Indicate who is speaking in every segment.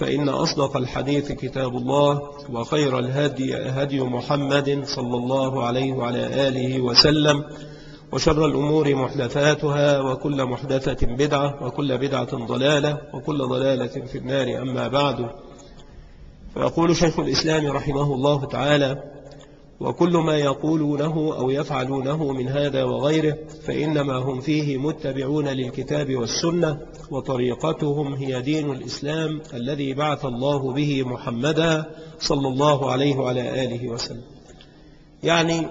Speaker 1: فإن أصدق الحديث كتاب الله وخير الهدي هدي محمد صلى الله عليه وعلى آله وسلم وشر الأمور محدثاتها وكل محدثة بدعة وكل بدعة ضلالة وكل ضلالة في النار. أما بعد فيقول شيخ الإسلام رحمه الله تعالى وكل ما يقولونه أو يفعلونه من هذا وغيره فإنما هم فيه متبعون للكتاب والسنة وطريقتهم هي دين الإسلام الذي بعث الله به محمدا صلى الله عليه وعلى آله وسلم. يعني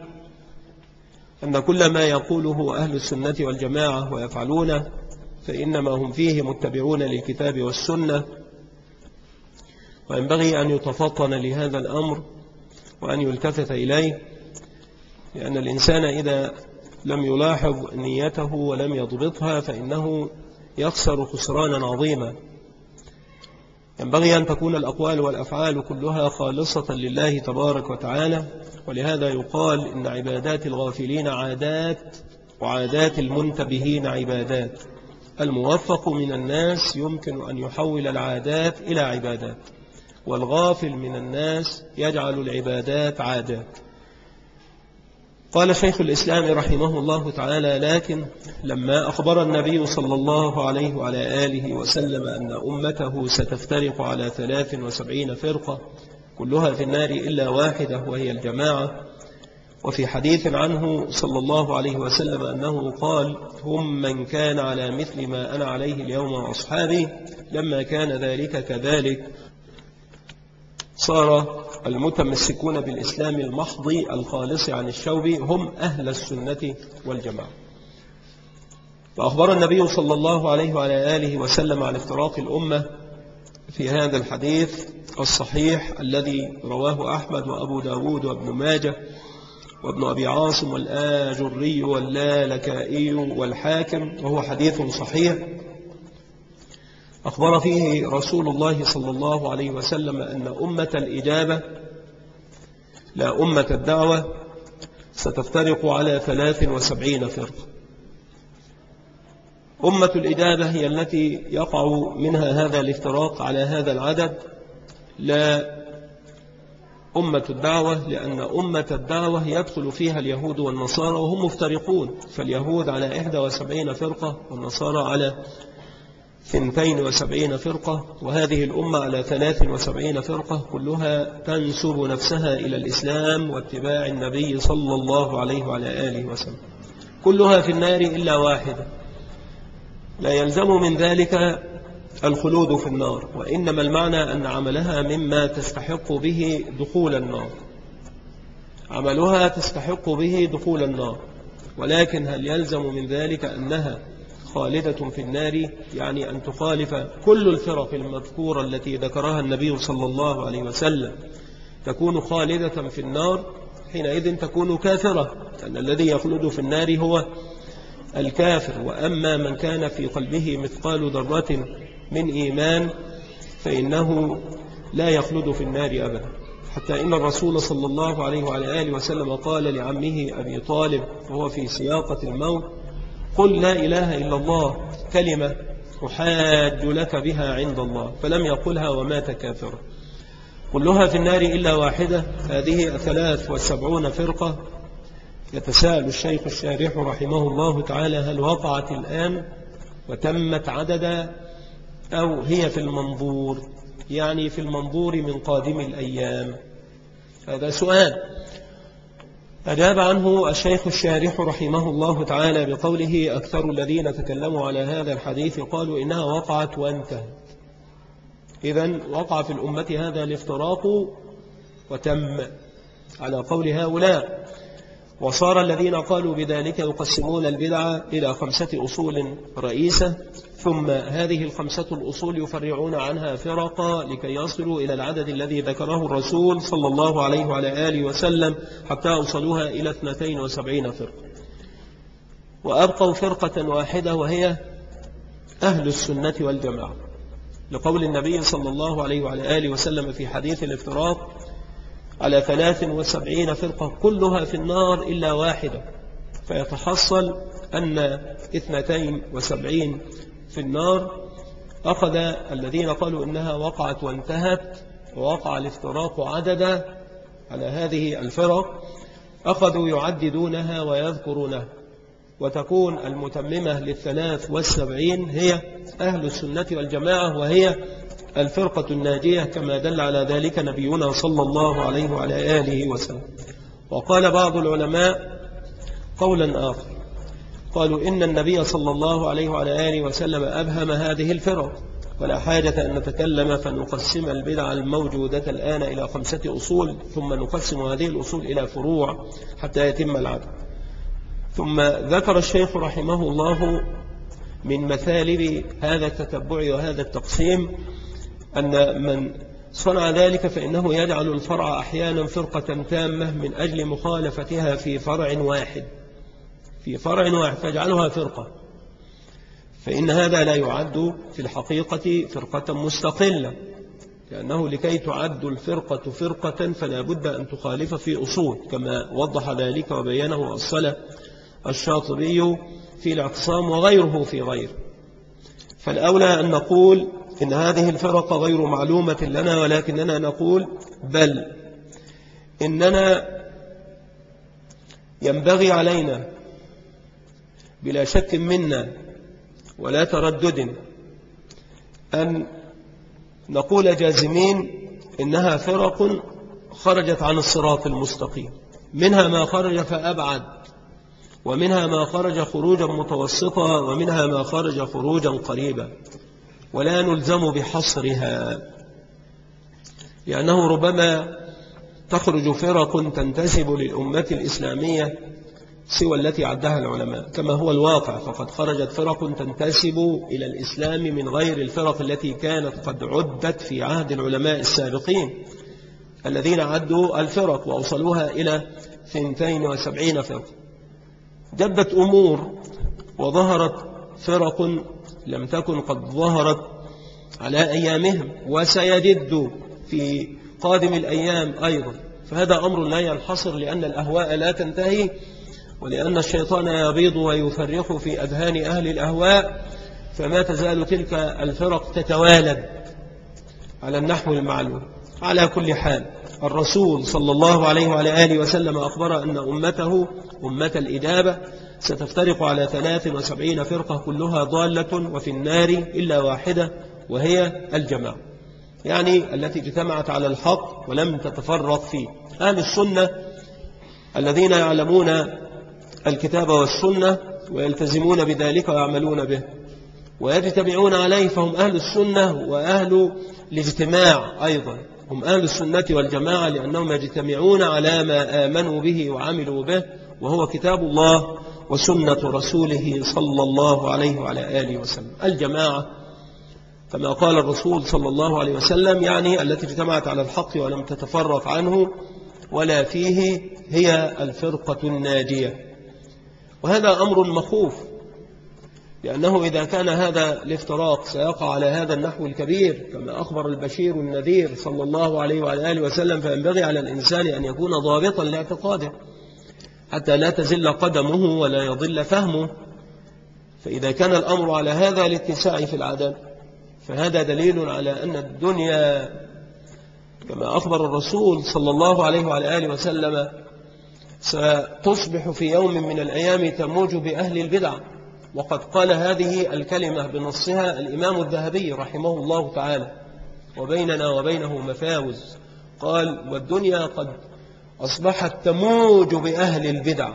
Speaker 1: أن كل ما يقوله أهل السنة والجماعة ويفعلونه فإنما هم فيه متبعون للكتاب والسنة. وينبغي أن يتفطن لهذا الأمر وأن يلتفت إليه لأن الإنسان إذا لم يلاحظ نيته ولم يضبطها فإنه يخسر خسرانا عظيما. ينبغي أن تكون الأقوال والأفعال كلها خالصة لله تبارك وتعالى ولهذا يقال إن عبادات الغافلين عادات وعادات المنتبهين عبادات. الموفق من الناس يمكن أن يحول العادات إلى عبادات. والغافل من الناس يجعل العبادات عادات قال شيخ الإسلام رحمه الله تعالى لكن لما أخبر النبي صلى الله عليه وعلى آله وسلم أن أمته ستفترق على ثلاث وسبعين فرقة كلها في النار إلا واحدة وهي الجماعة. وفي حديث عنه صلى الله عليه وسلم أنه قال هم من كان على مثل ما أنا عليه اليوم وأصحابي لما كان ذلك كذلك صار المتمسكون بالإسلام المحض الخالص عن الشوب هم أهل السنة والجماعة. فأخبر النبي صلى الله عليه وعلى آله وسلم عن افتراق الأمة في هذا الحديث الصحيح الذي رواه أحمد وأبو داود وابن ماجه وابن أبي عاصم والآجري واللالكائي والحاكم وهو حديث صحيح. أخبر فيه رسول الله صلى الله عليه وسلم أن أمة الإجابة لا أمة الدعوة ستفترق على ثلاث وسبعين فرقة أمة الإجابة هي التي يقع منها هذا الافتراق على هذا العدد. لا أمة الدعوة لأن أمة الدعوة يدخل فيها اليهود والنصارى وهم مفترقون. فاليهود على 71 فرقة والنصارى على ثنتين وسبعين فرقة وهذه الأمة على ثلاث وسبعين فرقة كلها تنسب نفسها إلى الإسلام واتباع النبي صلى الله عليه وعلى آله وسلم. كلها في النار إلا واحدة. لا يلزم من ذلك الخلود في النار وإنما المعنى أن عملها مما تستحق به دخول النار. عملها تستحق به دخول النار. ولكن هل يلزم من ذلك أنها خالدة في النار يعني أن تخالف كل الفرق المذكورة التي ذكرها النبي صلى الله عليه وسلم. تكون خالدة في النار حينئذ تكون كافرة أن الذي يخلد في النار هو الكافر. وأما من كان في قلبه مثقال ذرة من إيمان فإنه لا يخلد في النار أبدا. حتى إن الرسول صلى الله عليه وعلى آله وسلم قال لعمه أبي طالب وهو في سياقة الموت قل لا إله إلا الله كلمة أحاج لك بها عند الله فلم يقلها ومات كافرا كلها في النار إلا واحدة. هذه ثلاث والسبعون فرقة. يتساءل الشيخ الشارح رحمه الله تعالى هل وقعت الآن وتمت عددا أو هي في المنظور؟ يعني في المنظور من قادم الأيام. هذا سؤال. أجاب عنه الشيخ الشارح رحمه الله تعالى بقوله أكثر الذين تكلموا على هذا الحديث قالوا إنها وقعت وانتهت. إذا وقع في الأمة هذا الافتراق وتم على قول هؤلاء. وصار الذين قالوا بذلك يقسمون البدعة إلى خمسة أصول رئيسة. ثم هذه الخمسة الأصول يفرعون عنها فرقا لكي يصلوا إلى العدد الذي ذكره الرسول صلى الله عليه وعلى آله وسلم حتى أوصلوها إلى 72 فرقة. وأبقوا فرقة واحدة وهي أهل السنة والجماعة. لقول النبي صلى الله عليه وعلى آله وسلم في حديث الافتراق على ثلاث وسبعين فرقة كلها في النار إلا واحدة. فيتحصل أن اثنتين وسبعين في النار أخذ الذين قالوا إنها وقعت وانتهت ووقع الافتراق عددا على هذه الفرق أخذوا يعددونها ويذكرونها. وتكون المتممة للثلاث والسبعين هي أهل السنة والجماعة وهي الفرقة الناجية كما دل على ذلك نبينا صلى الله عليه وعلى آله وسلم. وقال بعض العلماء قولا آخر قالوا إن النبي صلى الله عليه وعلى آله وسلم أبهم هذه الفرق. ولا حاجة أن نتكلم فنقسم البدع الموجودة الآن إلى خمسة أصول ثم نقسم هذه الأصول إلى فروع حتى يتم العدد ثم ذكر الشيخ رحمه الله من مثالب هذا التتبع وهذا التقسيم أن من صنع ذلك فإنه يجعل الفرع أحيانا فرقة تامة من أجل مخالفتها في فرع واحد. في فرع واحد فاجعلها فرقة. فإن هذا لا يعد في الحقيقة فرقة مستقلة لأنه لكي تعد الفرقة فرقة فلا بد أن تخالف في أصول كما وضح ذلك وبينه الصلاة الشاطبي في الإعتصام وغيره في غير. فالأولى أن نقول إن هذه الفرق غير معلومة لنا ولكننا نقول بل إننا ينبغي علينا بلا شك منا ولا تردد أن نقول جازمين إنها فرق خرجت عن الصراط المستقيم. منها ما خرج فأبعد ومنها ما خرج خروجا متوسطا ومنها ما خرج خروجا قريبا. ولا نلزم بحصرها لأنه ربما تخرج فرق تنتسب للأمة الإسلامية سوى التي عدها العلماء. كما هو الواقع فقد خرجت فرق تنتسب إلى الإسلام من غير الفرق التي كانت قد عدت في عهد العلماء السابقين الذين عدوا الفرق وأوصلوها إلى 72 فرق. جدت أمور وظهرت فرق لم تكن قد ظهرت على أيامهم وسيجد في قادم الأيام أيضا. فهذا أمر لا ينحصر لأن الأهواء لا تنتهي ولأن الشيطان يبيض ويفرق في أذهان أهل الأهواء فما تزال تلك الفرق تتوالد على النحو المعلوم. على كل حال الرسول صلى الله عليه وعلى آله وسلم أخبر أن أمته أمة الإجابة ستفترق على 73 فرقة كلها ضالة وفي النار إلا واحدة وهي الجماعة. يعني التي اجتمعت على الحق ولم تتفرق فيه. أهل السنة الذين يعلمون الكتاب والسنة ويلتزمون بذلك ويعملون به. ويجتمعون عليه فهم أهل السنة وأهل الاجتماع أيضا. هم أهل السنة والجماعة لأنهم يجتمعون على ما آمنوا به وعملوا به وهو كتاب الله وسنة رسوله صلى الله عليه وعلى آله وسلم. الجماعة كما قال الرسول صلى الله عليه وسلم يعني التي اجتمعت على الحق ولم تتفرق عنه ولا فيه هي الفرقة الناجية. وهذا أمر مخوف لأنه إذا كان هذا الافتراق سيقع على هذا النحو الكبير كما أخبر البشير النذير صلى الله عليه وعلى آله وسلم فينبغي على الإنسان أن يكون ضابطا لاعتقاده حتى لا تزل قدمه ولا يضل فهمه. فإذا كان الأمر على هذا الاتساع في العدد فهذا دليل على أن الدنيا كما أخبر الرسول صلى الله عليه وعلى آله وسلم ستصبح في يوم من الأيام تموج بأهل البدع. وقد قال هذه الكلمة بنصها الإمام الذهبي رحمه الله تعالى وبيننا وبينه مفاوز قال والدنيا قد أصبحت تموج بأهل البدع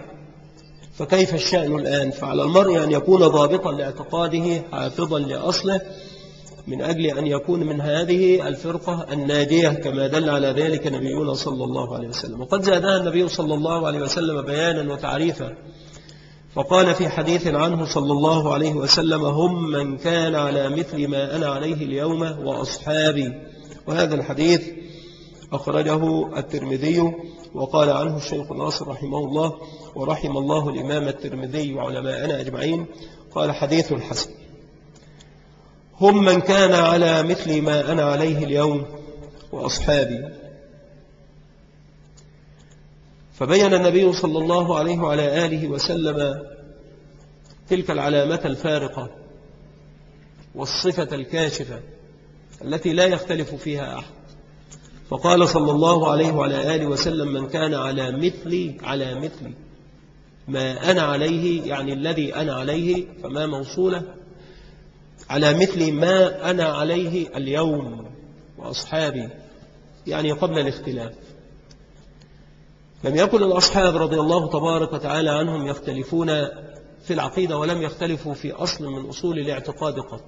Speaker 1: فكيف الشأن الآن؟ فعلى المرء أن يكون ضابطا لاعتقاده حافظا لأصله من أجل أن يكون من هذه الفرقة الناجية كما دل على ذلك نبينا صلى الله عليه وسلم. وقد زادها النبي صلى الله عليه وسلم بيانا وتعريفا فقال في حديث عنه صلى الله عليه وسلم هم من كان على مثل ما أنا عليه اليوم وأصحابي. وهذا الحديث أخرجه الترمذي وقال عنه الشيخ ناصر رحمه الله ورحم الله الإمام الترمذي وعلماءنا أجمعين. قال حديث حسن. هم من كان على مثل ما أنا عليه اليوم وأصحابي. فبين النبي صلى الله عليه وعلى آله وسلم تلك العلامة الفارقة والصفة الكاشفة التي لا يختلف فيها أحد. فقال صلى الله عليه وعلى آله وسلم من كان على مثلي على مثلي ما أنا عليه يعني الذي أنا عليه فما موصولة؟ على مثل ما أنا عليه اليوم وأصحابي يعني قبل الاختلاف. لم يكن الأصحاب رضي الله تبارك وتعالى عنهم يختلفون في العقيدة ولم يختلفوا في أصل من أصول الاعتقاد قط.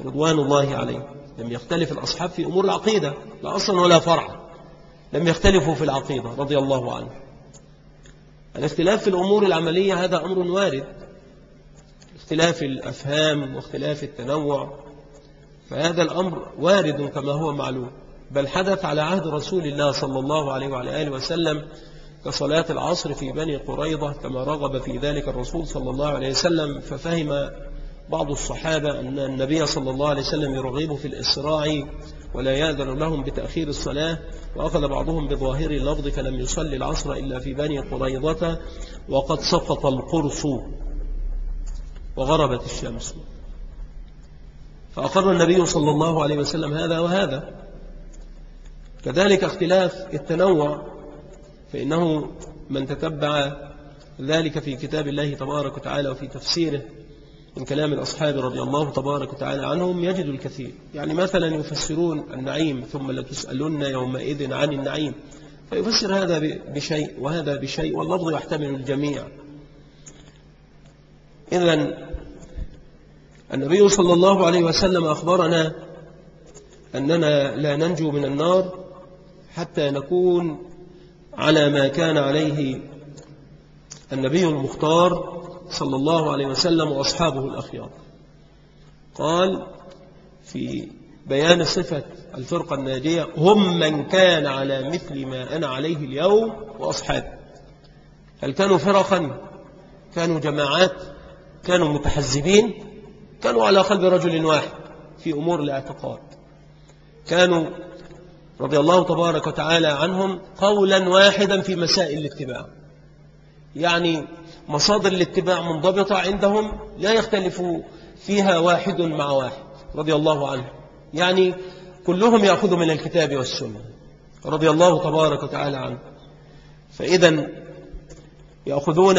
Speaker 1: رضوان الله عليه لم يختلف الأصحاب في أمور العقيدة لا أصلا ولا فرع. لم يختلفوا في العقيدة رضي الله عنه الاختلاف في الأمور العملية هذا أمر وارد. اختلاف الأفهام واختلاف التنوع فهذا الأمر وارد كما هو معلوم. بل حدث على عهد رسول الله صلى الله عليه وعلى آله وسلم كصلاة العصر في بني قريضة كما رغب في ذلك الرسول صلى الله عليه وسلم ففهم بعض الصحابة أن النبي صلى الله عليه وسلم يرغب في الإسراع ولا يأذن لهم بتأخير الصلاة وأخذ بعضهم بظاهر اللفظ فلم يصلي العصر إلا في بني قريضة وقد سقط القرص. وغربت الشمس. فأقر النبي صلى الله عليه وسلم هذا وهذا. كذلك اختلاف التنوع فإنه من تتبع ذلك في كتاب الله تبارك وتعالى وفي تفسيره من كلام الأصحاب رضي الله تبارك وتعالى عنهم يجد الكثير. يعني مثلا يفسرون النعيم ثم لتسألن يومئذ عن النعيم. فيفسر هذا بشيء وهذا بشيء واللفظ يحتمل الجميع. إذا النبي صلى الله عليه وسلم أخبرنا أننا لا ننجو من النار حتى نكون على ما كان عليه النبي المختار صلى الله عليه وسلم وأصحابه الأخيار. قال في بيان صفة الفرقة الناجية هم من كان على مثل ما أنا عليه اليوم وأصحابه هل كانوا فرقا؟ كانوا جماعات؟ كانوا متحزبين كانوا على قلب رجل واحد في أمور الاعتقاد كانوا رضي الله تبارك وتعالى عنهم قولا واحدا في مسائل الاتباع. يعني مصادر الاتباع منضبطة عندهم لا يختلف فيها واحد مع واحد رضي الله عنه. يعني كلهم يأخذ من الكتاب والسنة رضي الله تبارك وتعالى عنه. فإذا يأخذون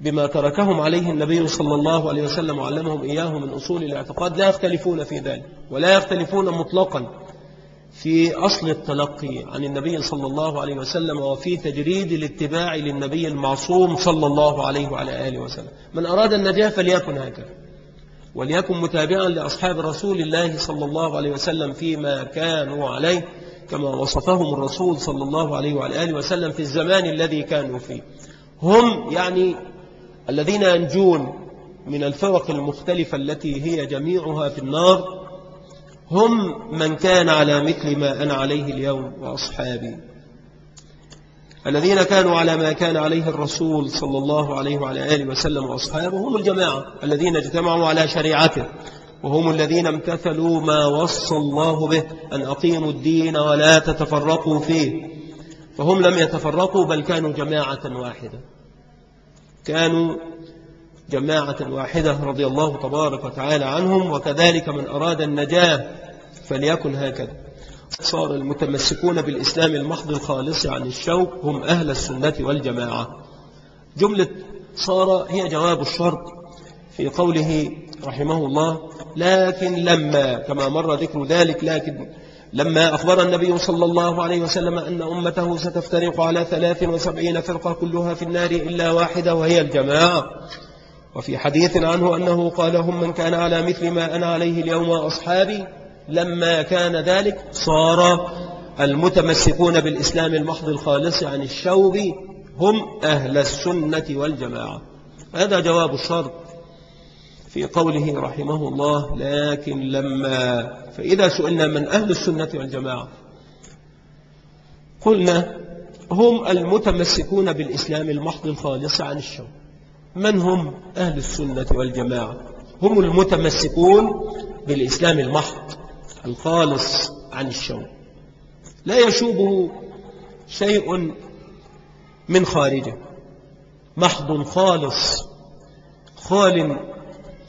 Speaker 1: بما تركهم عليه النبي صلى الله عليه وسلم وعلمهم إياه من أصول الاعتقاد لا يختلفون في ذلك ولا يختلفون مطلقا في أصل التلقي عن النبي صلى الله عليه وسلم وفي تجريد الاتباع للنبي المعصوم صلى الله عليه وعلى آله وسلم. من أراد النجاة فليكن هكذا. وليكن متابعا لأصحاب رسول الله صلى الله عليه وسلم فيما كانوا عليه كما وصفهم الرسول صلى الله عليه وعلى آله وسلم في الزمان الذي كانوا فيه. هم يعني الذين ينجون من الفرق المختلفة التي هي جميعها في النار هم من كان على مثل ما أنا عليه اليوم وأصحابي. الذين كانوا على ما كان عليه الرسول صلى الله عليه وعلى آله وسلم وأصحابه هم الجماعة الذين اجتمعوا على شريعته وهم الذين امتثلوا ما وصى الله به أن أقيموا الدين ولا تتفرقوا فيه. فهم لم يتفرقوا بل كانوا جماعة واحدة. كانوا جماعة واحدة رضي الله تبارك وتعالى عنهم وكذلك من أراد النجاة فليكن هكذا. صار المتمسكون بالإسلام المحض الخالص عن الشوك هم أهل السنة والجماعة. جملة صار هي جواب الشرط في قوله رحمه الله لكن لما كما مر ذكر ذلك لكن لما أخبر النبي صلى الله عليه وسلم أن أمته ستفترق على ثلاث وسبعين فرقة كلها في النار إلا واحدة وهي الجماعة. وفي حديث عنه أنه قال هم من كان على مثل ما أنا عليه اليوم وأصحابي. لما كان ذلك صار المتمسكون بالإسلام المحض الخالص عن الشوب هم أهل السنة والجماعة. هذا جواب الشرط في قوله رحمه الله لكن لما فإذا سئلنا من أهل السنة والجماعة قلنا هم المتمسكون بالإسلام المحض الخالص عن الشوب من هم أهل السنة والجماعة؟ هم المتمسكون بالإسلام المحض الخالص عن الشوب لا يشوبه شيء من خارجه. محض خالص خال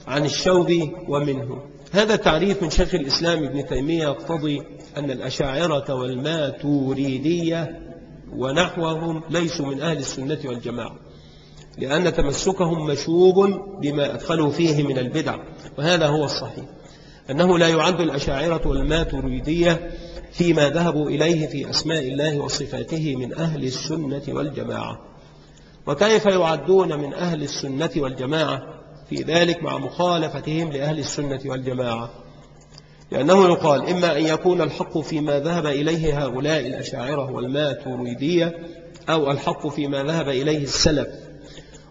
Speaker 1: عن الشوب ومنه. هذا تعريف من شيخ الإسلام ابن تيمية يقتضي أن الأشاعرة والماتوريدية ونحوهم ليسوا من أهل السنة والجماعة لأن تمسكهم مشوب بما أدخلوا فيه من البدع وهذا هو الصحيح. أنه لا يعد الأشاعرة والماتوريدية فيما ذهبوا إليه في أسماء الله وصفاته من أهل السنة والجماعة. وكيف يعدون من أهل السنة والجماعة؟ في ذلك مع مخالفتهم لأهل السنة والجماعة. لأنه يقال إما أن يكون الحق فيما ذهب إليه هؤلاء الأشاعرة والماتوريدية أو الحق فيما ذهب إليه السلف.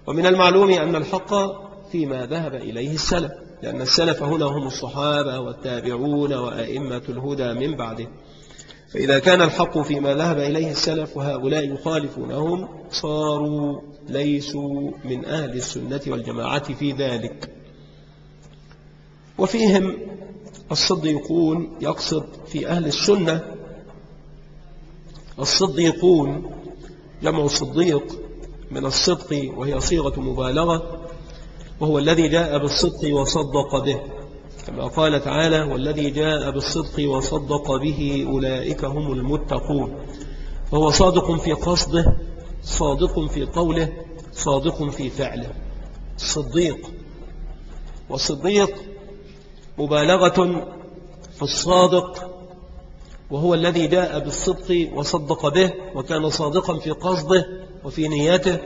Speaker 1: ومن المعلوم أن الحق فيما ذهب إليه السلف لأن السلف هنا هم الصحابة والتابعون وأئمة الهدى من بعده. فإذا كان الحق فيما ذهب إليه السلف وهؤلاء يخالفونهم صاروا ليسوا من أهل السنة والجماعة في ذلك. وفيهم الصديقون يقصد في أهل السنة الصديقون جمع صديق من الصدق وهي صيغة مبالغة وهو الذي جاء بالصدق وصدق به. كما قال تعالى والذي جاء بالصدق وصدق به أولئك هم المتقون. فهو صادق في قصده صادق في قوله صادق في فعله. صديق. والصديق مبالغة في الصادق وهو الذي جاء بالصدق وصدق به وكان صادقا في قصده وفي نيته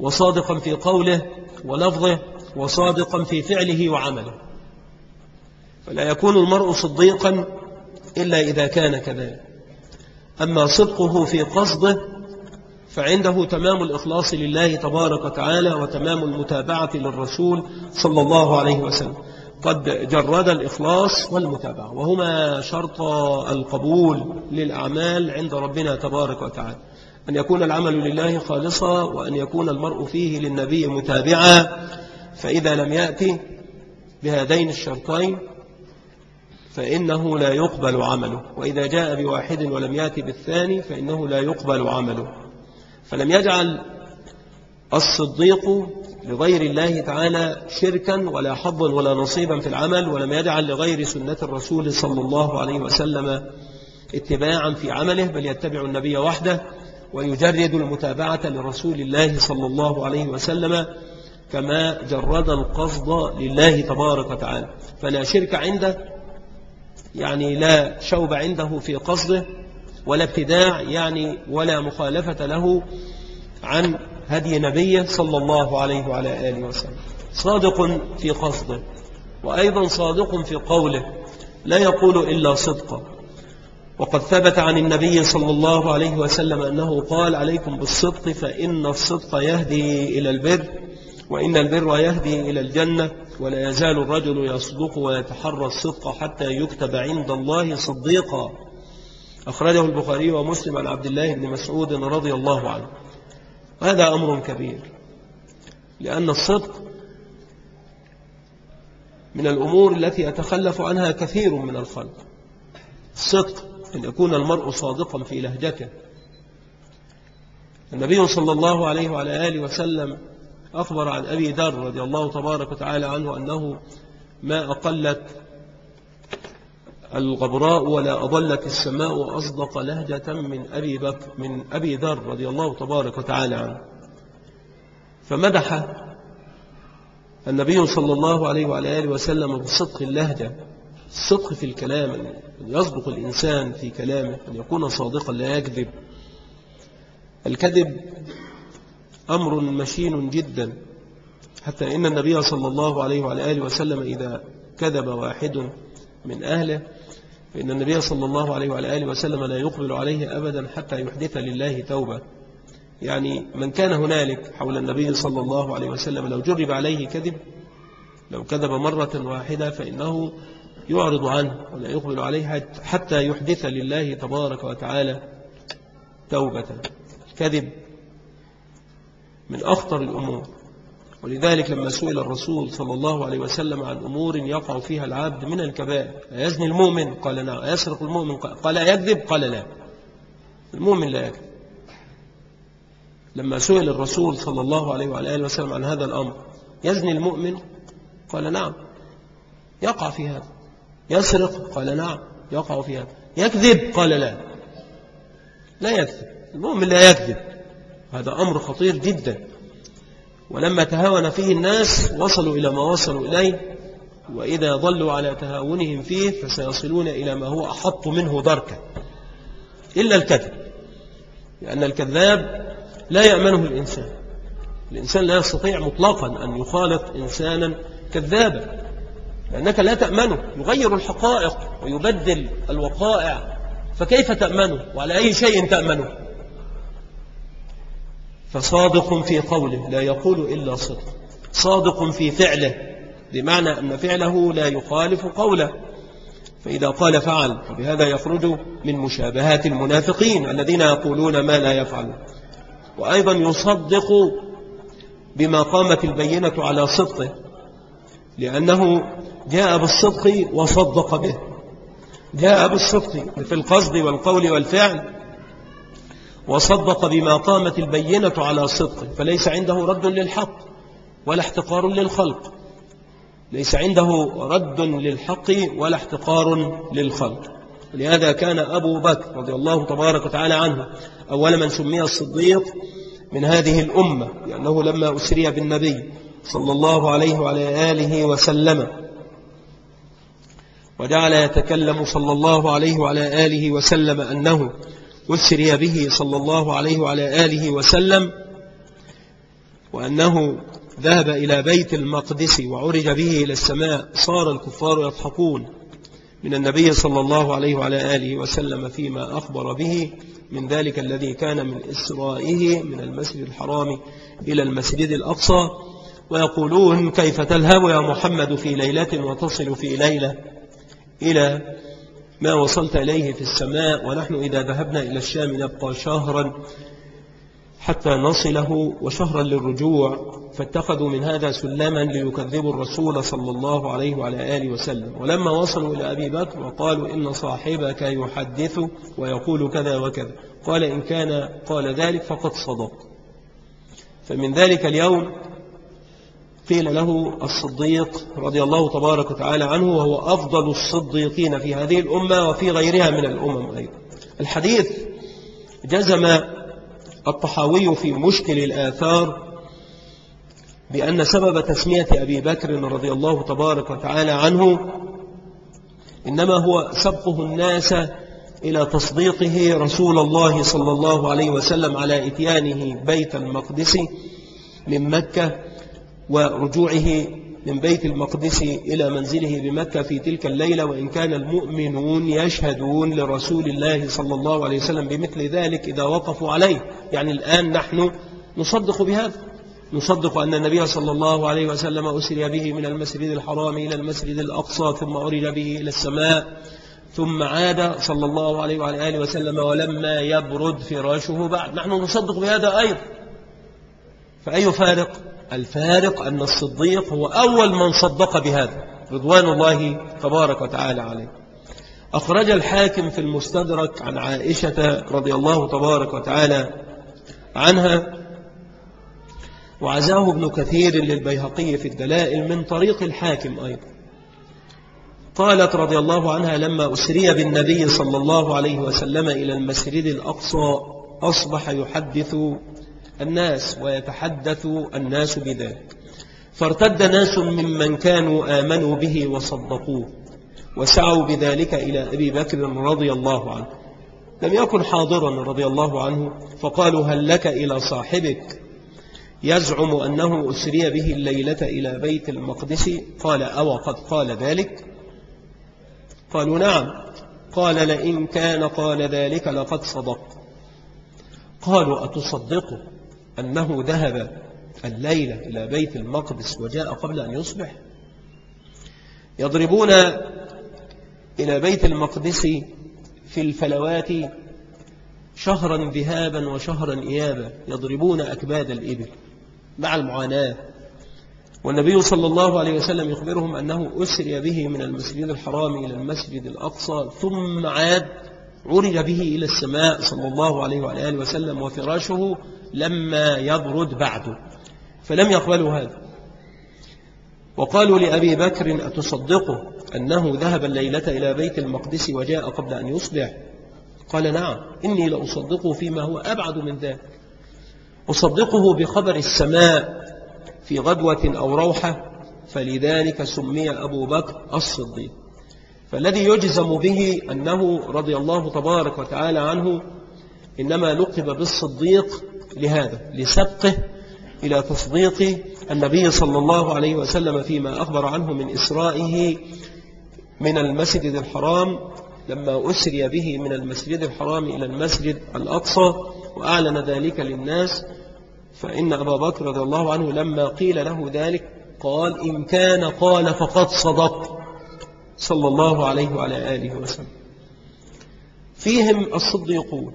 Speaker 1: وصادقا في قوله ولفظه وصادقا في فعله وعمله. فلا يكون المرء صديقا إلا إذا كان كذلك. أما صدقه في قصده فعنده تمام الإخلاص لله تبارك وتعالى وتمام المتابعة للرسول صلى الله عليه وسلم. قد جرد الإخلاص والمتابعة وهما شرط القبول للأعمال عند ربنا تبارك وتعالى. أن يكون العمل لله خالصا وأن يكون المرء فيه للنبي متابعا فإذا لم يأتي بهذين الشرطين فإنه لا يقبل عمله. وإذا جاء بواحد ولم يأتي بالثاني فإنه لا يقبل عمله. فلم يجعل الصديق لغير الله تعالى شركا ولا حظا ولا نصيبا في العمل ولم يجعل لغير سنة الرسول صلى الله عليه وسلم اتباعا في عمله بل يتبع النبي وحده ويجرد المتابعة لرسول الله صلى الله عليه وسلم كما جرد القصد لله تبارك وتعالى. فلا شرك عنده يعني لا شوب عنده في قصده ولا ابتداع يعني ولا مخالفة له عن هدي نبيه صلى الله عليه وعلى آله وسلم. صادق في قصده وأيضا صادق في قوله لا يقول إلا صدقا وقد ثبت عن النبي صلى الله عليه وسلم أنه قال عليكم بالصدق فإن الصدق يهدي إلى البر وإن البر يهدي إلى الجنة ولا يزال الرجل يصدق ويتحرى الصدق حتى يكتب عند الله صديقا. أخرجه البخاري ومسلم عن عبد الله بن مسعود رضي الله عنه. هذا أمر كبير لأن الصدق من الأمور التي يتخلف عنها كثير من الخلق. الصدق أن يكون المرء صادقا في لهجته. النبي صلى الله عليه وعلى آله وسلم أخبر عن أبي ذر رضي الله تبارك وتعالى عنه أنه ما أقلت الغبراء ولا أضلت السماء وأصدق لهجة من أبي, بكر من أبي ذر رضي الله تبارك وتعالى عنه. فمدح النبي صلى الله عليه وعلى آله وسلم بصدق اللهجة الصدق في الكلام أن يصدق الإنسان في كلامه أن يكون صادقا لا يكذب. الكذب أمر مشين جدا. حتى إن النبي صلى الله عليه وعلى آله وسلم إذا كذب واحد من أهله فإن النبي صلى الله عليه وعلى آله وسلم لا يقبل عليه أبدا حتى يحدث لله توبة. يعني من كان هنالك حول النبي صلى الله عليه وسلم لو جرب عليه كذب لو كذب مرة واحدة فإنه يعرض عنه ولا يقبل عليه حتى يحدث لله تبارك وتعالى توبة. الكذب من أخطر الأمور. ولذلك لما سئل الرسول صلى الله عليه وسلم عن أمور يقع فيها العبد من الكبائر يزني المؤمن؟ قال نعم. يسرق المؤمن؟ قال يكذب قال لا. المؤمن لا يكذب. لما سئل الرسول صلى الله عليه وعلى آله وسلم عن هذا الأمر يزني المؤمن؟ قال نعم. يقع في هذا. يسرق؟ قال نعم. يقع في هذا. يكذب؟ قال لا. لا يكذب. المؤمن لا يكذب. هذا أمر خطير جدا. ولما تهاون فيه الناس وصلوا إلى ما وصلوا إليه وإذا ضلوا على تهاونهم فيه فسيصلون إلى ما هو أحط منه دركة إلا الكذب لأن الكذاب لا يأمنه الإنسان. الإنسان لا يستطيع مطلقا أن يخالط إنسانا كذابا لأنك لا تأمنه. يغير الحقائق ويبدل الوقائع فكيف تأمنه؟ وعلى أي شيء تأمنه؟ فصادق في قوله لا يقول إلا صدق. صادق في فعله بمعنى أن فعله لا يخالف قوله. فإذا قال فعل فبهذا يخرج من مشابهات المنافقين الذين يقولون ما لا يفعلون. وأيضا يصدق بما قامت البينة على صدقه لأنه جاء بالصدق وصدق به. جاء بالصدق في القصد والقول والفعل وصدق بما قامت البينة على صدقه فليس عنده رد للحق ولا احتقار للخلق. ليس عنده رد للحق ولا احتقار للخلق. لهذا كان أبو بكر رضي الله تبارك وتعالى عنه أول من سمي الصديق من هذه الأمة لأنه لما أسري بالنبي صلى الله عليه وعلى آله وسلم. وجعل يتكلم صلى الله عليه وعلى آله وسلم أنه أسري به صلى الله عليه وعلى آله وسلم وأنه ذهب إلى بيت المقدس وعرج به إلى السماء صار الكفار يضحكون من النبي صلى الله عليه وعلى آله وسلم فيما أخبر به من ذلك الذي كان من إسرائه من المسجد الحرام إلى المسجد الأقصى ويقولون كيف تلهب يا محمد في ليلة وتصل في ليلة إلى ما وصلت إليه في السماء ونحن إذا ذهبنا إلى الشام نبقى شهرا حتى نصله وشهرا للرجوع فاتخذوا من هذا سلما ليكذبوا الرسول صلى الله عليه وعلى آله وسلم. ولما وصلوا إلى أبي بكر وقالوا إن صاحبك يحدث ويقول كذا وكذا. قال إن كان قال ذلك فقد صدق. فمن ذلك اليوم قيل له الصديق رضي الله تبارك وتعالى عنه وهو أفضل الصديقين في هذه الأمة وفي غيرها من الأمم أيضا. الحديث جزم الطحاوي في مشكل الآثار بأن سبب تسمية أبي بكر رضي الله تبارك وتعالى عنه إنما هو سبقه الناس إلى تصديقه رسول الله صلى الله عليه وسلم على إتيانه بيت المقدس من مكة ورجوعه من بيت المقدس إلى منزله بمكة في تلك الليلة وإن كان المؤمنون يشهدون لرسول الله صلى الله عليه وسلم بمثل ذلك إذا وقفوا عليه. يعني الآن نحن نصدق بهذا. نصدق أن النبي صلى الله عليه وسلم أسري به من المسجد الحرام إلى المسجد الأقصى ثم عرج به إلى السماء ثم عاد صلى الله عليه وعلى آله وسلم ولما يبرد فراشه بعد. نحن نصدق بهذا أيضا. فأي فارق؟ الفارق أن الصديق هو أول من صدق بهذا رضوان الله تبارك وتعالى عليه. أخرج الحاكم في المستدرك عن عائشة رضي الله تبارك وتعالى عنها وعزاه ابن كثير للبيهقي في الدلائل من طريق الحاكم أيضا. قالت رضي الله عنها لما أسري بالنبي صلى الله عليه وسلم إلى المسجد الأقصى أصبح يحدث الناس ويتحدث الناس بذلك. فارتد ناس ممن كانوا آمنوا به وصدقوه وسعوا بذلك إلى أبي بكر رضي الله عنه. لم يكن حاضرا رضي الله عنه فقالوا هل لك إلى صاحبك؟ يزعم أنه أسري به الليلة إلى بيت المقدس. قال أو قد قال ذلك؟ قالوا نعم. قال لئن كان قال ذلك لقد صدق. قالوا أتصدقوا أنه ذهب الليلة إلى بيت المقدس وجاء قبل أن يصبح. يضربون إلى بيت المقدس في الفلوات شهرا ذهابا وشهرا إيابا يضربون أكباد الإبل مع المعاناة. والنبي صلى الله عليه وسلم يخبرهم أنه أسري به من المسجد الحرام إلى المسجد الأقصى ثم عاد عرج به إلى السماء صلى الله عليه وعلى وسلم وفراشه لما يبرد بعده فلم يقبلوا هذا. وقالوا لأبي بكر أتصدقه أنه ذهب الليلة إلى بيت المقدس وجاء قبل أن يصبح قال نعم إني لأصدقه فيما هو أبعد من ذلك. أصدقه بخبر السماء في غدوة أو روحة فلذلك سمي أبو بكر الصديق. فالذي يجزم به أنه رضي الله تبارك وتعالى عنه إنما لقب بالصديق لهذا لسبقه إلى تصديق النبي صلى الله عليه وسلم فيما أخبر عنه من إسرائه من المسجد الحرام لما أسري به من المسجد الحرام إلى المسجد الأقصى وأعلن ذلك للناس فإن أبا بكر رضي الله عنه لما قيل له ذلك قال إن كان قال فقد صدق. صلى الله عليه وعلى آله وسلم. فيهم الصديقون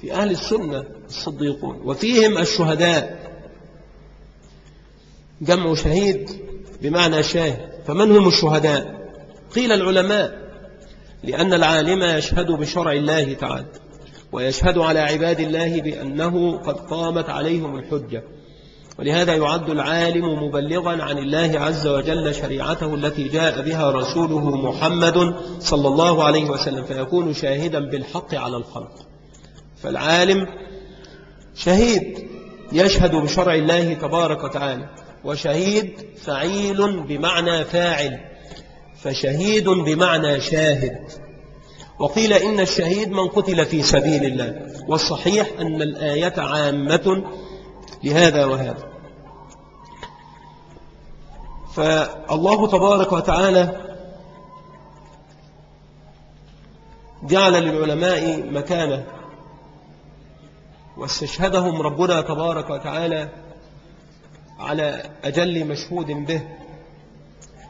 Speaker 1: في أهل السنة الصديقون وفيهم الشهداء. جمع شهيد بمعنى شاهد. فمن هم الشهداء؟ قيل العلماء لأن العالم يشهد بشرع الله تعالى ويشهد على عباد الله بأنه قد قامت عليهم الحجة. ولهذا يعد العالم مبلغا عن الله عز وجل شريعته التي جاء بها رسوله محمد صلى الله عليه وسلم فيكون شاهدا بالحق على الخلق. فالعالم شهيد يشهد بشرع الله تبارك وتعالى وشهيد فعيل بمعنى فاعل فشهيد بمعنى شاهد. وقيل إن الشهيد من قتل في سبيل الله والصحيح أن الآية عامة لهذا وهذا. فالله تبارك وتعالى جعل للعلماء مكانة واستشهدهم ربنا تبارك وتعالى على أجل مشهود به.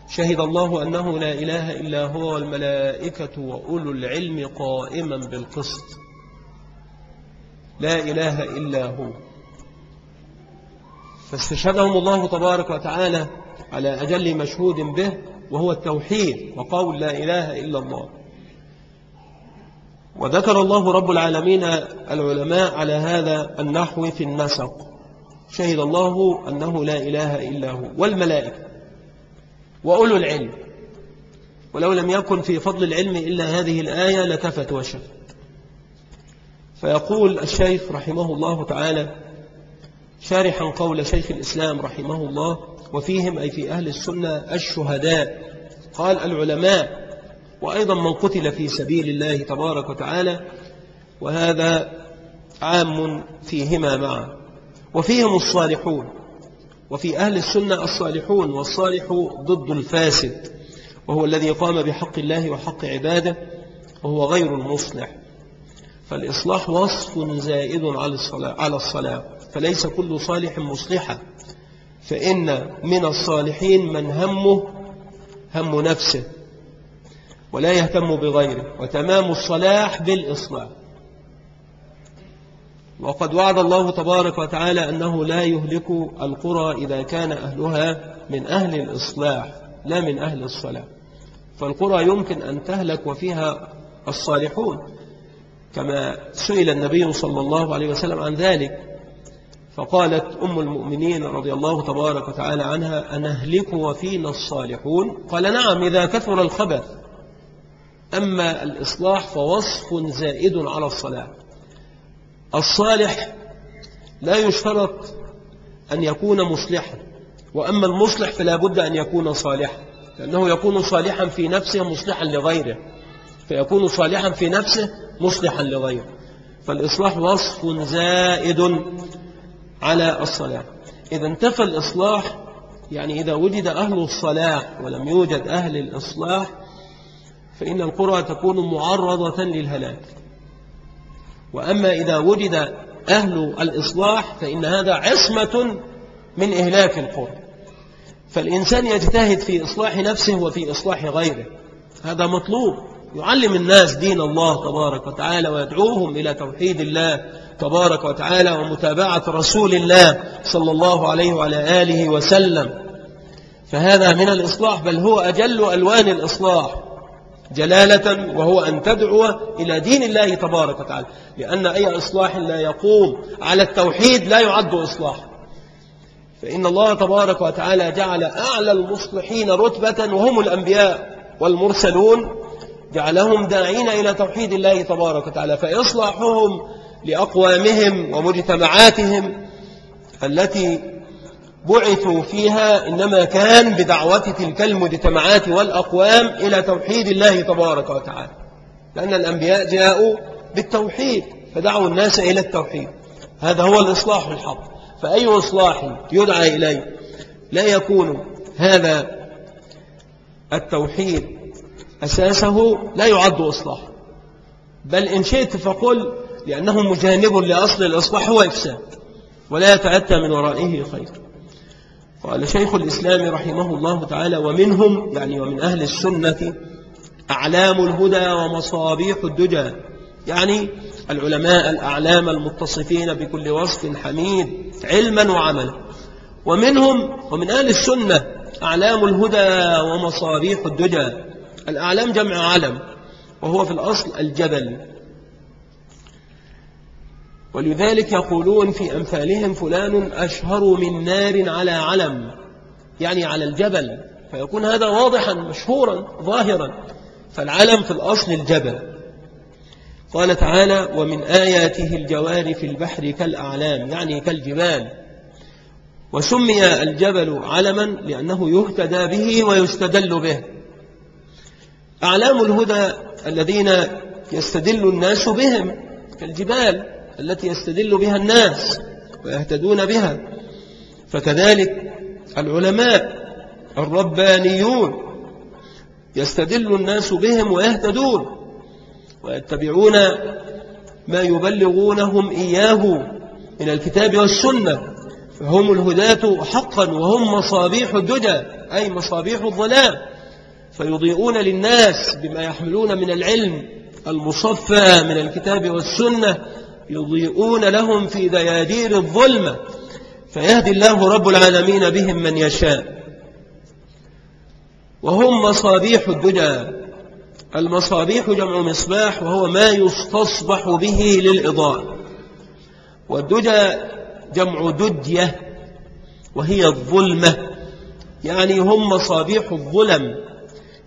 Speaker 1: شهد الله أنه لا إله إلا هو والملائكة وأولو العلم قائما بالقسط. لا إله إلا هو. فاستشهدهم الله تبارك وتعالى على أجل مشهود به وهو التوحيد وقول لا إله إلا الله. وذكر الله رب العالمين العلماء على هذا النحو في النسق. شهد الله أنه لا إله إلا هو والملائكة وأولو العلم. ولو لم يكن في فضل العلم إلا هذه الآية لكفت وشفت فيقول الشيخ رحمه الله تعالى شارحا قول شيخ الإسلام رحمه الله وفيهم أي في أهل السنة الشهداء. قال العلماء وأيضا من قتل في سبيل الله تبارك وتعالى وهذا عام فيهما معا. وفيهم الصالحون وفي أهل السنة الصالحون والصالح ضد الفاسد وهو الذي قام بحق الله وحق عباده وهو غير المصلح. فالإصلاح وصف زائد على الصلاة, على الصلاة. فليس كل صالح مصلحا فإن من الصالحين من همه هم نفسه ولا يهتم بغيره وتمام الصلاح بالإصلاح. وقد وعد الله تبارك وتعالى أنه لا يهلك القرى إذا كان أهلها من أهل الإصلاح لا من أهل الصلاة فالقرى يمكن أن تهلك وفيها الصالحون كما سئل النبي صلى الله عليه وسلم عن ذلك. فقالت أم المؤمنين رضي الله تبارك وتعالى عنها أنهلك وفينا الصالحون؟ قال نعم إذا كثر الخبث. أما الإصلاح فوصف زائد على الصلاة. الصالح لا يشترط أن يكون مصلحا وأما المصلح فلا بد أن يكون صالحا لأنه يكون صالحا في نفسه مصلحا لغيره. فيكون صالحا في نفسه مصلحا لغيره. فالإصلاح وصف زائد. على الصلاة. إذا انتفى الإصلاح يعني إذا وجد أهل الصلاح ولم يوجد أهل الإصلاح فإن القرى تكون معرضة للهلاك. وأما إذا وجد أهل الإصلاح فإن هذا عصمة من إهلاك القرى. فالإنسان يجتهد في إصلاح نفسه وفي إصلاح غيره. هذا مطلوب. يعلم الناس دين الله تبارك وتعالى ويدعوهم إلى توحيد الله تبارك وتعالى ومتابعة رسول الله صلى الله عليه وعلى آله وسلم. فهذا من الإصلاح بل هو أجل ألوان الإصلاح. جلالة وهو أن تدعو إلى دين الله تبارك وتعالى. لأن أي إصلاح لا يقوم على التوحيد لا يعد إصلاح. فإن الله تبارك وتعالى جعل أعلى المصلحين رتبة وهم الأنبياء والمرسلون. جعلهم داعين إلى توحيد الله تبارك وتعالى فإصلاحهم لأقوامهم ومجتمعاتهم التي بعثوا فيها إنما كان بدعوة تلك المجتمعات والأقوام إلى توحيد الله تبارك وتعالى. لأن الأنبياء جاءوا بالتوحيد فدعوا الناس إلى التوحيد. هذا هو الإصلاح الحق. فأي إصلاح يدعى إليه؟ لا يكون هذا التوحيد أساسه لا يعد إصلاح. بل إن شئت فقل لأنه مجانب لأصل الإصلاح هو إفساد ولا يتأتى من ورائه خير. قال شيخ الإسلام رحمه الله تعالى ومنهم يعني ومن أهل السنة أعلام الهدى ومصابيح الدجى. يعني العلماء الأعلام المتصفين بكل وصف حميد علما وعملا. ومنهم ومن أهل السنة أعلام الهدى ومصابيح الدجى. الأعلام جمع علم وهو في الأصل الجبل. ولذلك يقولون في أمثالهم فلان أشهر من نار على علم يعني على الجبل. فيكون هذا واضحا مشهورا ظاهرا. فالعلم في الأصل الجبل. قال تعالى ومن آياته الجوار في البحر كالأعلام يعني كالجبال. وسمي الجبل علما لأنه يهتدى به ويستدل به. أعلام الهدى الذين يستدل الناس بهم كالجبال التي يستدل بها الناس ويهتدون بها. فكذلك العلماء الربانيون يستدل الناس بهم ويهتدون ويتبعون ما يبلغونهم إياه من الكتاب والسنة. فهم الهداة حقا وهم مصابيح الدجى أي مصابيح الظلام فيضيئون للناس بما يحملون من العلم المصفى من الكتاب والسنة يضيئون لهم في ديادير الظلمة. فيهدي الله رب العالمين بهم من يشاء. وهم مصابيح الدجى. المصابيح جمع مصباح وهو ما يستصبح به للإضاءة. والدجى جمع دجية وهي الظلمة. يعني هم مصابيح الظلم.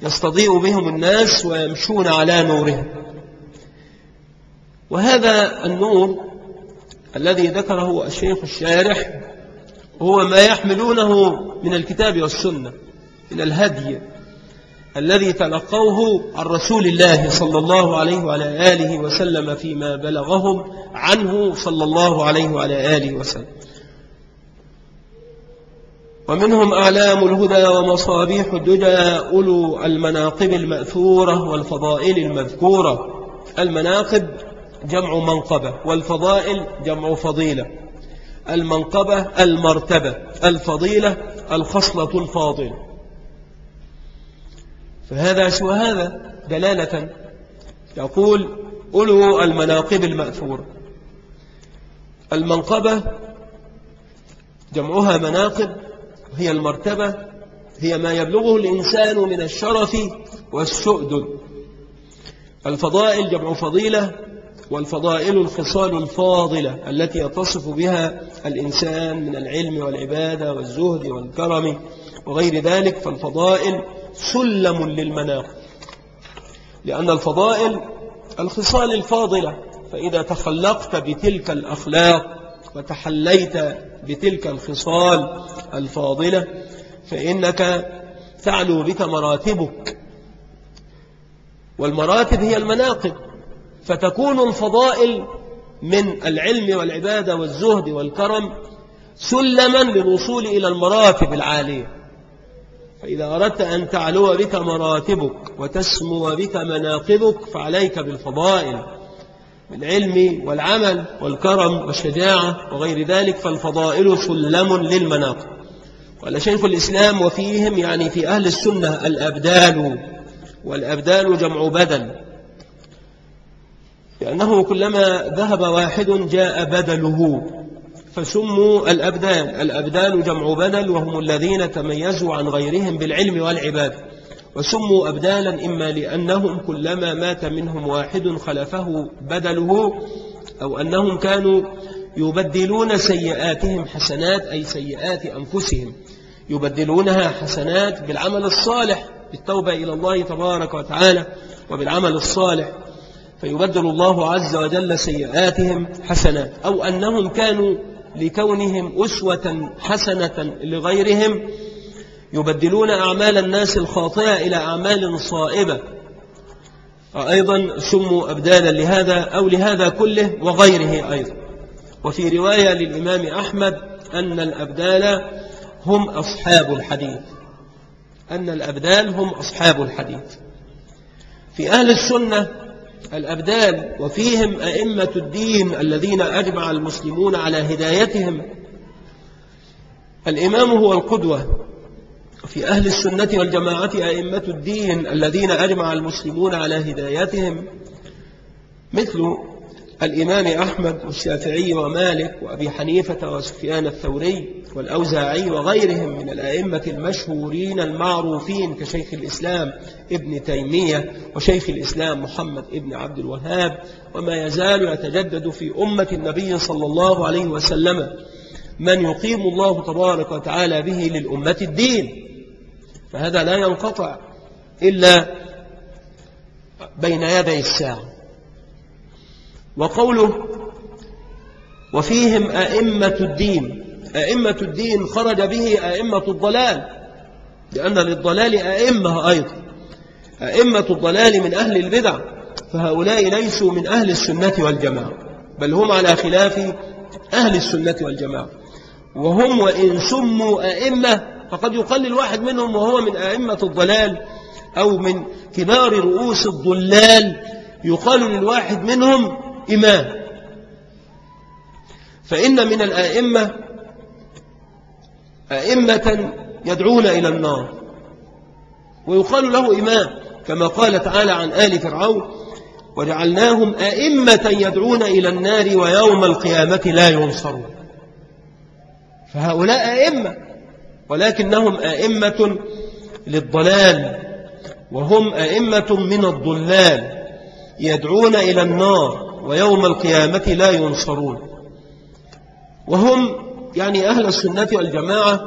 Speaker 1: يستضيء بهم الناس ويمشون على نورهم. وهذا النور الذي ذكره الشيخ الشارح هو ما يحملونه من الكتاب والسنة من الهدي الذي تلقوه عن رسول الله صلى الله عليه وعلى آله وسلم فيما بلغهم عنه صلى الله عليه وعلى آله وسلم. ومنهم أعلام الهدى ومصابيح الدجى أولو المناقب المأثورة والفضائل المذكورة. المناقب جمع منقبة والفضائل جمع فضيلة. المنقبة المرتبة الفضيلة الخصلة الفاضلة. فهذا سوى هذا؟ دلالة يقول أولو المناقب المأثورة المنقبة جمعها مناقب هي المرتبة هي ما يبلغه الإنسان من الشرف والسؤدد الفضائل جمع فضيلة والفضائل الخصال الفاضلة التي يتصف بها الإنسان من العلم والعبادة والزهد والكرم وغير ذلك. فالفضائل سلم للمناقب لأن الفضائل الخصال الفاضلة. فإذا تخلقت بتلك الأخلاق وتحليت بتلك الخصال الفاضلة فإنك تعلو بك مراتبك. والمراتب هي المناقب فتكون الفضائل من العلم والعبادة والزهد والكرم سلما للوصول إلى المراتب العالية. فإذا أردت أن تعلو بك مراتبك وتسمو بك مناقبك فعليك بالفضائل. بالعلم والعمل والكرم والشجاعة وغير ذلك فالفضائل سلم للمناقب قال شيخ الإسلام وفيهم يعني في أهل السنة الأبدال والأبدال جمع بدل لأنه كلما ذهب واحد جاء بدله فسموا الأبدال الأبدال جمع بدل وهم الذين تميزوا عن غيرهم بالعلم والعباد وسموا أبدالا إما لأنهم كلما مات منهم واحد خلفه بدله أو أنهم كانوا يبدلون سيئاتهم حسنات أي سيئات أنفسهم يبدلونها حسنات بالعمل الصالح بالتوبة إلى الله تبارك وتعالى وبالعمل الصالح. فيبدل الله عز وجل سيئاتهم حسنات. أو أنهم كانوا لكونهم أسوة حسنة لغيرهم يبدلون أعمال الناس الخاطئة إلى أعمال صائبة. أيضا سموا أبدالا لهذا أو لهذا كله وغيره أيضا. وفي رواية للإمام أحمد أن الأبدال هم أصحاب الحديث. أن الأبدال هم أصحاب الحديث. في أهل السنة الأبدال وفيهم أئمة الدين الذين أجمع المسلمون على هدايتهم. الإمام هو القدوة. في أهل السنة والجماعة أئمة الدين الذين أجمع المسلمون على هدايتهم مثل الإمام أحمد والشافعي ومالك وأبي حنيفة وسفيان الثوري والأوزاعي وغيرهم من الأئمة المشهورين المعروفين كشيخ الإسلام ابن تيمية وشيخ الإسلام محمد ابن عبد الوهاب وما يزال يتجدد في أمة النبي صلى الله عليه وسلم من يقيم الله تبارك وتعالى به للأمة الدين. فهذا لا ينقطع إلا بين يدي الساعة. وقوله وفيهم أئمة الدين أئمة الدين خرج به أئمة الضلال لأن للضلال أئمة أيضا أئمة الضلال من أهل البدع فهؤلاء ليسوا من أهل السنة والجماعة بل هم على خلاف أهل السنة والجماعة. وهم وإن سموا أئمة فقد يقل الواحد منهم وهو من أئمة الضلال أو من كبار رؤوس الضلال. يقال للواحد منهم إمام. فإن من الآئمة أئمة يدعون إلى النار. ويقال له إمام كما قال تعالى عن آل فرعون وجعلناهم أئمة يدعون إلى النار ويوم القيامة لا ينصرون. فهؤلاء أئمة ولكنهم أئمة للضلال وهم أئمة من الضلال يدعون إلى النار ويوم القيامة لا ينصرون. وهم يعني أهل السنة والجماعة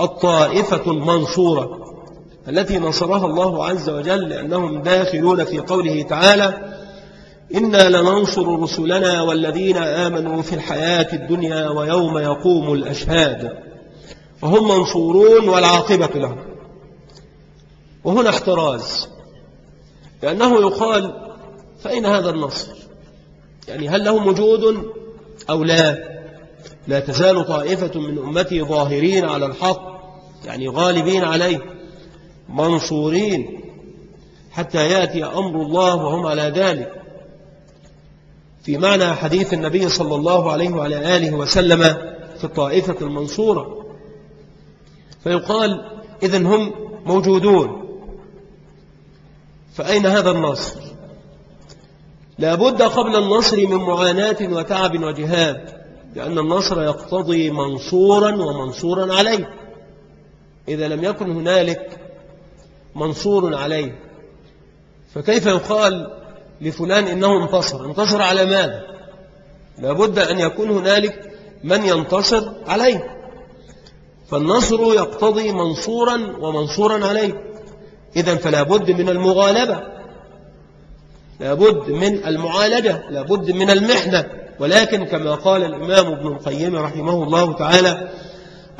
Speaker 1: الطائفة المنصورة التي نصرها الله عز وجل لأنهم داخلون في قوله تعالى إنا لننصر رسلنا والذين آمنوا في الحياة الدنيا ويوم يقوم الأشهاد. فهم منصورون والعاقبة لهم. وهنا احتراز. لأنه يقال فأين هذا النصر؟ يعني هل لهم وجود أو لا؟ لا تزال طائفة من أمتي ظاهرين على الحق يعني غالبين عليه منصورين حتى يأتي أمر الله وهم على ذلك. في معنى حديث النبي صلى الله عليه وعلى آله وسلم في الطائفة المنصورة فيقال إذن هم موجودون. فأين هذا النصر؟ لابد قبل النصر من معاناة وتعب وجهاد لأن النصر يقتضي منصورا ومنصورا عليه. إذا لم يكن هنالك منصور عليه فكيف يقال لفلان إنه انتصر؟ انتصر على ماذا؟ لابد أن يكون هنالك من ينتصر عليه. فالنصر يقتضي منصورا ومنصورا عليه إذا فلا بد من المغالبة. لا بد من المعالجة. لا بد من المحنة. ولكن كما قال الإمام ابن القيم رحمه الله تعالى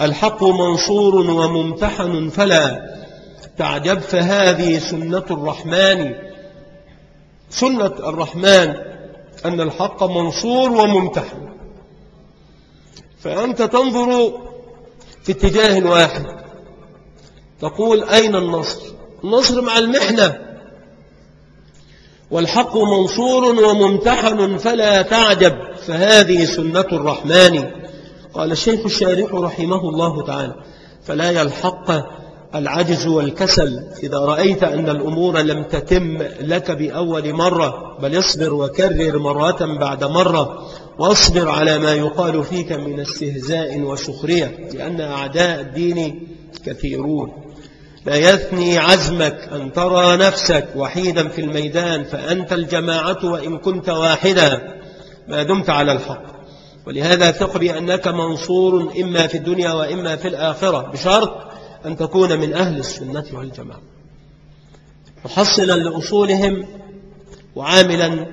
Speaker 1: الحق منصور وممتحن فلا. تعجب فهذه سنة الرحمن. سنة الرحمن أن الحق منصور وممتحن. فأنت تنظر في اتجاه واحد. تقول أين النصر؟ النصر مع المحنة. والحق منصور وممتحن فلا تعجب فهذه سنة الرحمن. قال الشيخ الشارح رحمه الله تعالى فلا يلحق العجز والكسل. إذا رأيت أن الأمور لم تتم لك بأول مرة بل اصبر وكرر مرة بعد مرة واصبر على ما يقال فيك من استهزاء وسخرية لأن أعداء الدين كثيرون. لا يثني عزمك أن ترى نفسك وحيدا في الميدان فأنت الجماعة وإن كنت واحدا. ما دمت على الحق. ولهذا ثق بأنك منصور إما في الدنيا وإما في الآخرة. بشرط أن تكون من أهل السنة والجماعة. محصلا لأصولهم وعاملا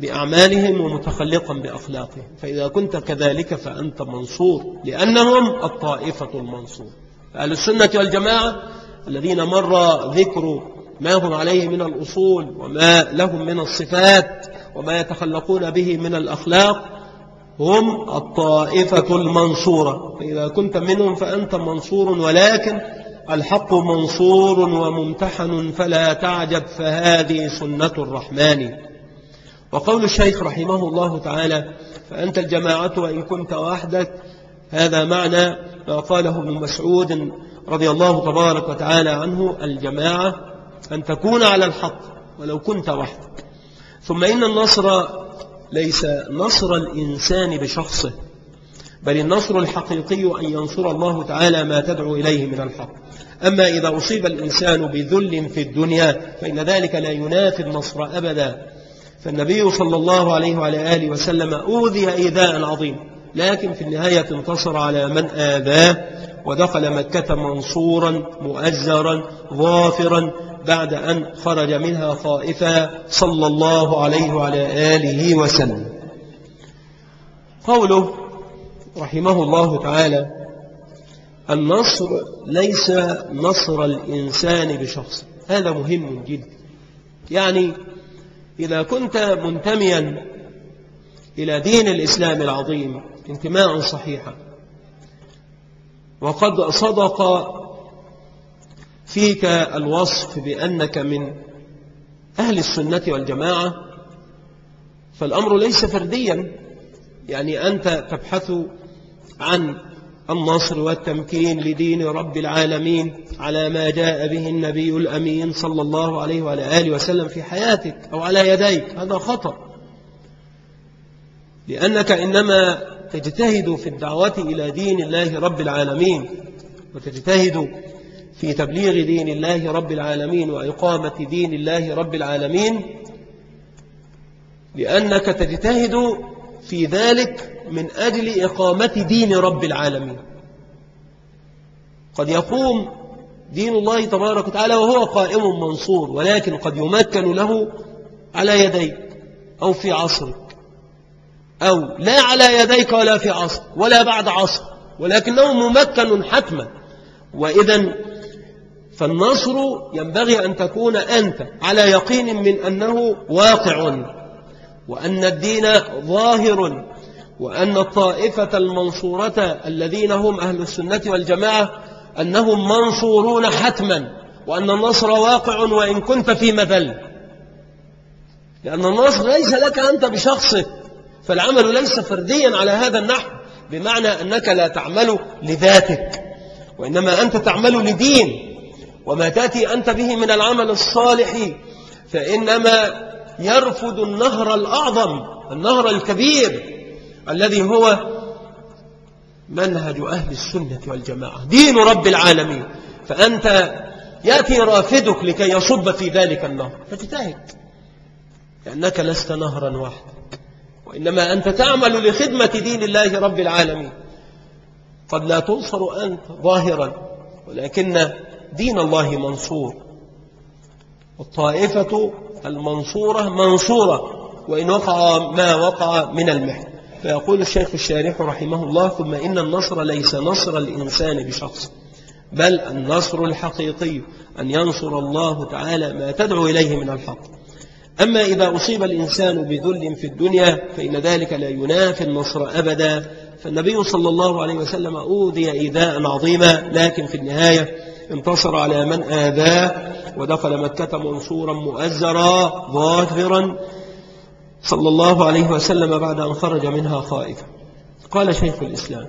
Speaker 1: بأعمالهم ومتخلقا بأخلاقهم. فإذا كنت كذلك فأنت منصور لأنهم الطائفة المنصور. أهل السنة والجماعة الذين مر ذكر ما هم عليه من الأصول وما لهم من الصفات وما يتخلقون به من الأخلاق هم الطائفة المنصورة. فإذا كنت منهم فأنت منصور ولكن الحق منصور وممتحن فلا تعجب فهذه سنة الرحمن. وقول الشيخ رحمه الله تعالى فأنت الجماعة وإن كنت وحدك. هذا معنى ما قاله ابن مسعود رضي الله تبارك وتعالى عنه الجماعة أن تكون على الحق ولو كنت وحدك. ثم إن النصر ليس نصر الإنسان بشخصه بل النصر الحقيقي أن ينصر الله تعالى ما تدعو إليه من الحق. أما إذا أصيب الإنسان بذل في الدنيا فإن ذلك لا ينافي النصر أبدا. فالنبي صلى الله عليه وعلى آله وسلم أوذي إيذاء عظيم لكن في النهاية انتصر على من آذاه ودخل مكة منصورا مؤزرا ظافرا بعد أن خرج منها خائفا صلى الله عليه وعلى آله وسلم. قوله رحمه الله تعالى النصر ليس نصر الإنسان بشخص. هذا مهم جدا. يعني إذا كنت منتميا إلى دين الإسلام العظيم انتماء صحيحا وقد صدق فيك الوصف بأنك من أهل السنة والجماعة؟ فالأمر ليس فرديا. يعني أنت تبحث عن النصر والتمكين لدين رب العالمين على ما جاء به النبي الأمين صلى الله عليه وعلى آله وسلم في حياتك أو على يديك. هذا خطأ. لأنك إنما تجتهد في الدعوة إلى دين الله رب العالمين وتجتهد في تبليغ دين الله رب العالمين وإقامة دين الله رب العالمين لأنك تجتهد في ذلك من أجل إقامة دين رب العالمين. قد يقوم دين الله تبارك وتعالى وهو قائم منصور ولكن قد يمكن له على يديك أو في عصرك أو لا على يديك ولا في عصر ولا بعد عصر ولكنه ممكن حتما. وإذا فالنصر ينبغي أن تكون أنت على يقين من أنه واقع وأن الدين ظاهر وأن الطائفة المنصورة الذين هم أهل السنة والجماعة أنهم منصورون حتما وأن النصر واقع وإن كنت في مذل. لأن النصر ليس لك أنت بشخصك فالعمل ليس فرديا على هذا النحو بمعنى أنك لا تعمل لذاتك وإنما أنت تعمل لدين. وما تأتي أنت به من العمل الصالح فإنما يرفض النهر الأعظم النهر الكبير الذي هو منهج أهل السنة والجماعة دين رب العالمين. فأنت يأتي رافدك لكي يصب في ذلك النهر فتجتهد لأنك لست نهرا واحدا وإنما أنت تعمل لخدمة دين الله رب العالمين. قد لا تنصر أنت ظاهرا ولكن دين الله منصور. الطائفة المنصورة منصورة وإن وقع ما وقع من المحن فيقول الشيخ الشارح رحمه الله ثم إن النصر ليس نصر الإنسان بشخص بل النصر الحقيقي أن ينصر الله تعالى ما تدعو إليه من الحق. أما إذا أصيب الإنسان بذل في الدنيا فإن ذلك لا ينافي النصر أبدا. فالنبي صلى الله عليه وسلم أوذي إيذاء عظيما لكن في النهاية انتصر على من آذاه ودخل مكة منصورا مؤزرا ظاهرا صلى الله عليه وسلم بعد أن خرج منها خائفا. قال شيخ الإسلام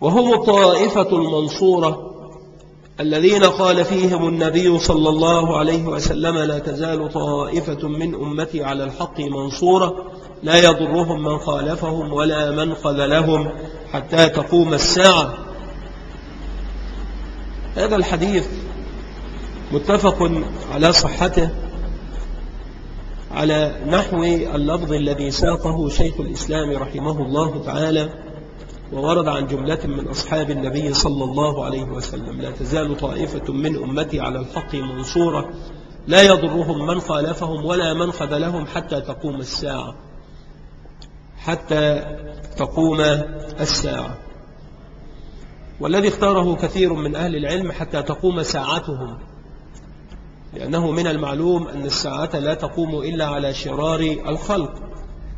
Speaker 1: وهم الطائفة المنصورة الذين قال فيهم النبي صلى الله عليه وسلم لا تزال طائفة من أمتي على الحق منصورة لا يضرهم من خالفهم ولا من خذلهم حتى تقوم الساعة. هذا الحديث متفق على صحته على نحو اللفظ الذي ساقه شيخ الإسلام رحمه الله تعالى وورد عن جملة من أصحاب النبي صلى الله عليه وسلم لا تزال طائفة من أمتي على الحق منصورة لا يضرهم من خالفهم ولا من خذلهم حتى تقوم الساعة. حتى تقوم الساعة. والذي اختاره كثير من أهل العلم حتى تقوم ساعتهم لأنه من المعلوم أن الساعة لا تقوم إلا على شرار الخلق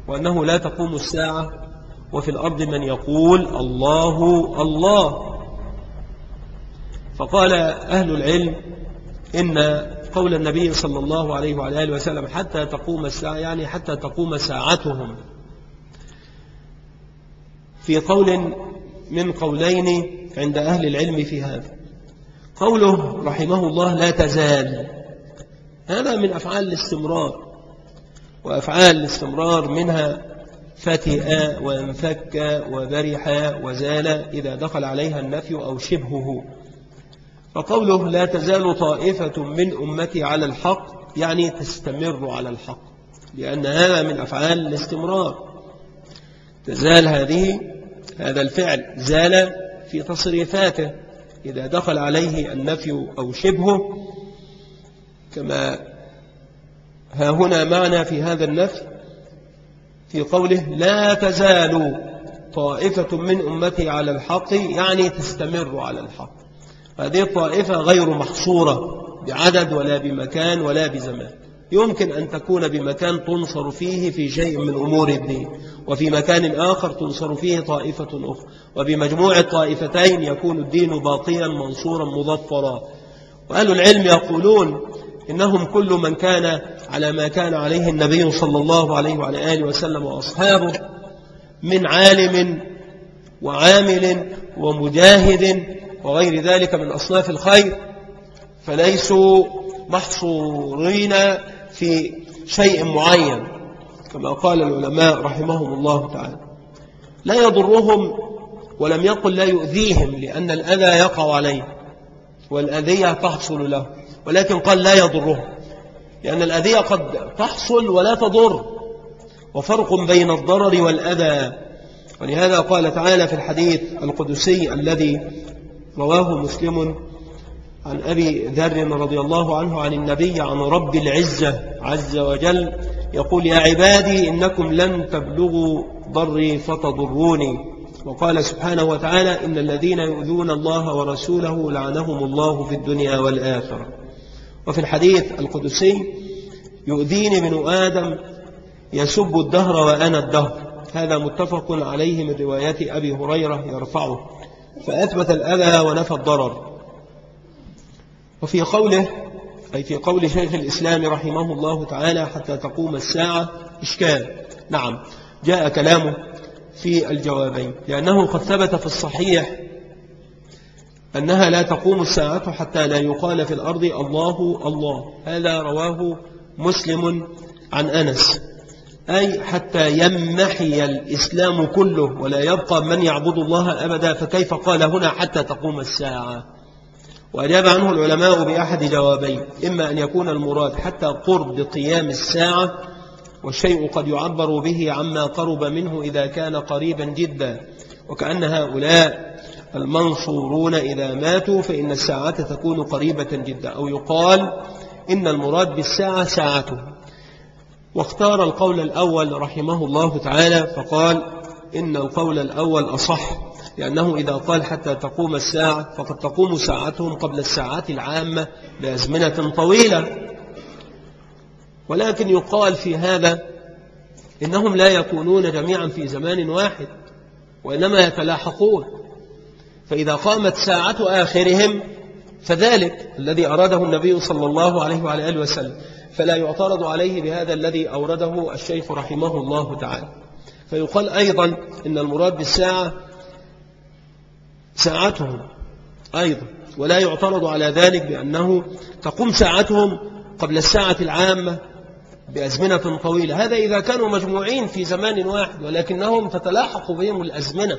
Speaker 1: وأنه لا تقوم الساعة وفي الأرض من يقول الله الله. فقال أهل العلم إن قول النبي صلى الله عليه وعلى آله وسلم حتى تقوم الساعة يعني حتى تقوم ساعتهم. في قول من قولين عند أهل العلم في هذا. قوله رحمه الله لا تزال. هذا من أفعال الاستمرار وأفعال الاستمرار منها فتئ وانفك وبرح وزال إذا دخل عليها النفي أو شبهه. فقوله لا تزال طائفة من أمتي على الحق يعني تستمر على الحق لأن هذا من أفعال الاستمرار. تزال هذه هذا الفعل زال في تصريفاته. إذا دخل عليه النفي أو شبهه كما ها هنا معنى في هذا النفي في قوله لا تزال طائفة من أمتي على الحق يعني تستمر على الحق. هذه الطائفة غير محصورة بعدد ولا بمكان ولا بزمان. يمكن أن تكون بمكان تنصر فيه في شيء من أمور الدين وفي مكان آخر تنصر فيه طائفة أخرى وبمجموع الطائفتين يكون الدين باقيا منصورا مظفرا. وأهل العلم يقولون إنهم كل من كان على ما كان عليه النبي صلى الله عليه وعلى آله وسلم وأصحابه من عالم وعامل ومجاهد وغير ذلك من أصناف الخير فليسوا محصورين في شيء معين كما قال العلماء رحمهم الله تعالى. لا يضرهم ولم يقل لا يؤذيهم لأن الأذى يقع عليه والأذية تحصل له ولكن قال لا يضرهم لأن الأذية قد تحصل ولا تضر. وفرق بين الضرر والأذى. ولهذا قال تعالى في الحديث القدسي الذي رواه مسلم عن أبي ذر رضي الله عنه عن النبي عن رب العزة عز وجل يقول يا عبادي إنكم لن تبلغوا ضري فتضروني وقال سبحانه وتعالى إن الذين يؤذون الله ورسوله لعنهم الله في الدنيا والآخرة. وفي الحديث القدسي يؤذيني من آدم يسب الدهر وأنا الدهر. هذا متفق عليه من روايات أبي هريرة يرفعه. فأثبت الأذى ونفى الضرر. وفي قوله أي في قول شيخ الإسلام رحمه الله تعالى حتى تقوم الساعة إشكال. نعم جاء كلامه في الجوابين. لأنه قد ثبت في الصحيح أنها لا تقوم الساعة حتى لا يقال في الأرض الله الله. هذا رواه مسلم عن أنس. أي حتى يمحي الإسلام كله ولا يبقى من يعبد الله أبدا فكيف قال هنا حتى تقوم الساعة؟ وأجاب عنه العلماء بأحد جوابين إما أن يكون المراد حتى قرب قيام الساعة والشيء قد يعبر به عما قرب منه إذا كان قريبا جدا وكأن هؤلاء المنصورون إذا ماتوا فإن الساعة تكون قريبة جدا أو يقال إن المراد بالساعة ساعته. واختار القول الأول رحمه الله تعالى فقال إن القول الأول أصح لأنه إذا قال حتى تقوم الساعة فقد تقوم ساعتهم قبل الساعات العامة بأزمنة طويلة. ولكن يقال في هذا إنهم لا يكونون جميعا في زمان واحد وإنما يتلاحقون. فإذا قامت ساعة آخرهم فذلك الذي أراده النبي صلى الله عليه وعلى آله وسلم. فلا يعترض عليه بهذا الذي أورده الشيخ رحمه الله تعالى. فيقال أيضا إن المراد بالساعة ساعتهم أيضا ولا يعترض على ذلك بأنه تقوم ساعتهم قبل الساعة العامة بأزمنة طويلة. هذا إذا كانوا مجموعين في زمان واحد ولكنهم تتلاحق بهم الأزمنة.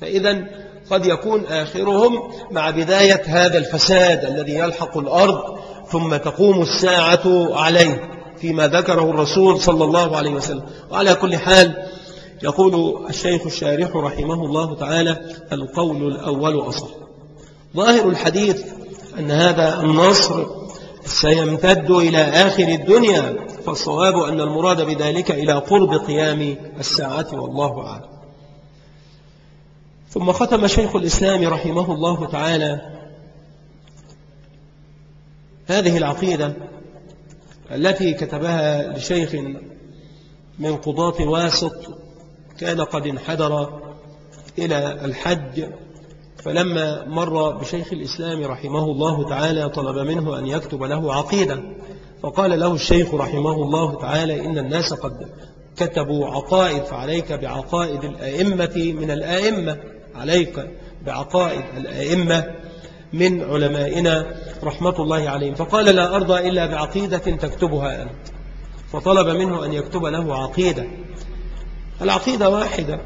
Speaker 1: فإذا قد يكون آخرهم مع بداية هذا الفساد الذي يلحق الأرض ثم تقوم الساعة عليه. فيما ذكره الرسول صلى الله عليه وسلم. وعلى كل حال يقول الشيخ الشارح رحمه الله تعالى القول الأول أصح. ظاهر الحديث أن هذا النصر سيمتد إلى آخر الدنيا فالصواب أن المراد بذلك إلى قرب قيام الساعة والله أعلم. ثم ختم شيخ الإسلام رحمه الله تعالى هذه العقيدة التي كتبها لشيخ من قضاة واسط كان قد انحدر إلى الحج فلما مر بشيخ الإسلام رحمه الله تعالى طلب منه أن يكتب له عقيدة فقال له الشيخ رحمه الله تعالى إن الناس قد كتبوا عقائد فعليك بعقائد الأئمة من الآئمة عليك بعقائد الأئمة من علمائنا رحمة الله عليهم. فقال لا أرضى إلا بعقيدة تكتبها أنت. فطلب منه أن يكتب له عقيدة. العقيدة واحدة.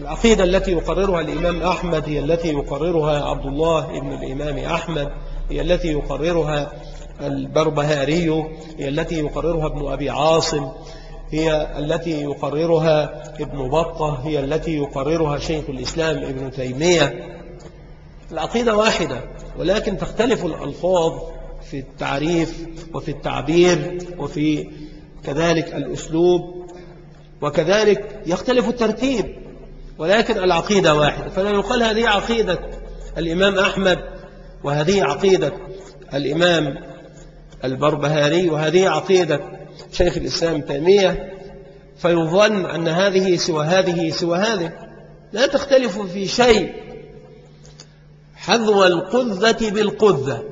Speaker 1: العقيدة التي يقررها الإمام أحمد هي التي يقررها عبد الله ابن الإمام أحمد هي التي يقررها البربهاري هي التي يقررها ابن أبي عاصم هي التي يقررها ابن بطة هي التي يقررها شيخ الإسلام ابن تيمية. العقيدة واحدة ولكن تختلف الألفاظ في التعريف وفي التعبير وفي كذلك الأسلوب وكذلك يختلف الترتيب ولكن العقيدة واحدة. فلا يقال هذه عقيدة الإمام أحمد وهذه عقيدة الإمام البربهاري وهذه عقيدة شيخ الإسلام تيمية. فيظن أن هذه سوى هذه سوى هذه. لا تختلف في شيء حذو القذة بالقذة.